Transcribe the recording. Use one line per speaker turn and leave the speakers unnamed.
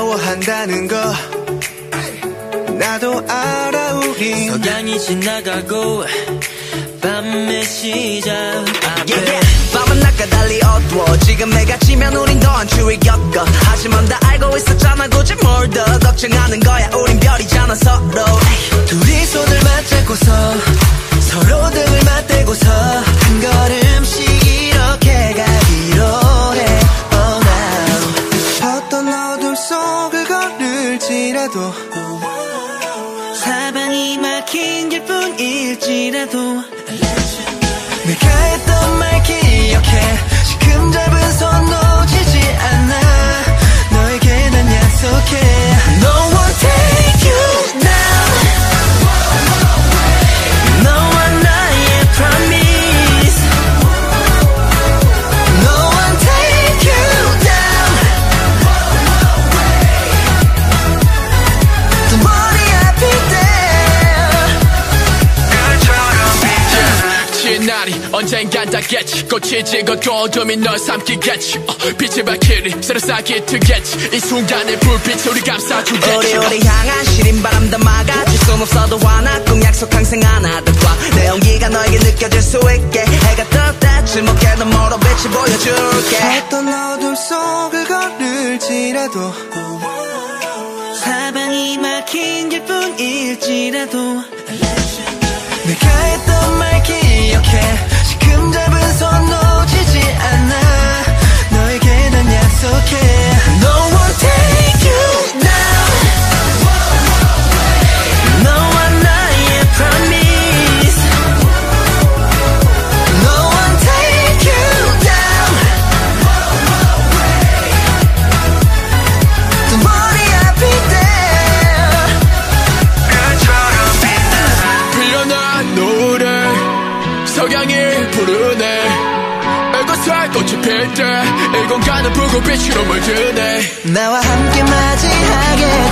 한다는 거. 나도 알아 우리
석양이 지나가고 밤의 시작 앞에.
Yeah, yeah. 밤은 낮과 달리 어두워. 지금 내가 지면 우린 더한 추위 겪어. 하지만 다 알고 있었잖아. 굳이 뭘 더 걱정하는 거야. 우린 별이잖아 서로.
둘이 손을 맞잡고서 걸을지라도
사방이 막힌 길뿐일지라도
언젠간 닿겠지. 꽃이 지고도 어둠이 널 삼키겠지. 어, 빛을 밝히리 새로 쌓기 트겠지. 이 순간의 불빛 우리
우리
감싸주겠지.
우리 향한 시린 바람 담아가 질순 없어도 화나 꼭 약속 항상 하나도 봐내 온기가 너에게 느껴질 수 있게 해가 뜰 때쯤 어깨는 멀어 빛이 보여줄게.
어떤 어둠 속을 걸을지라도
사방이 막힌 길뿐일지라도
내가 했던 말 기억해
이곳에 꽃이 필때 이 공간은 붉은 빛으로 물드네.
나와 함께 맞이하게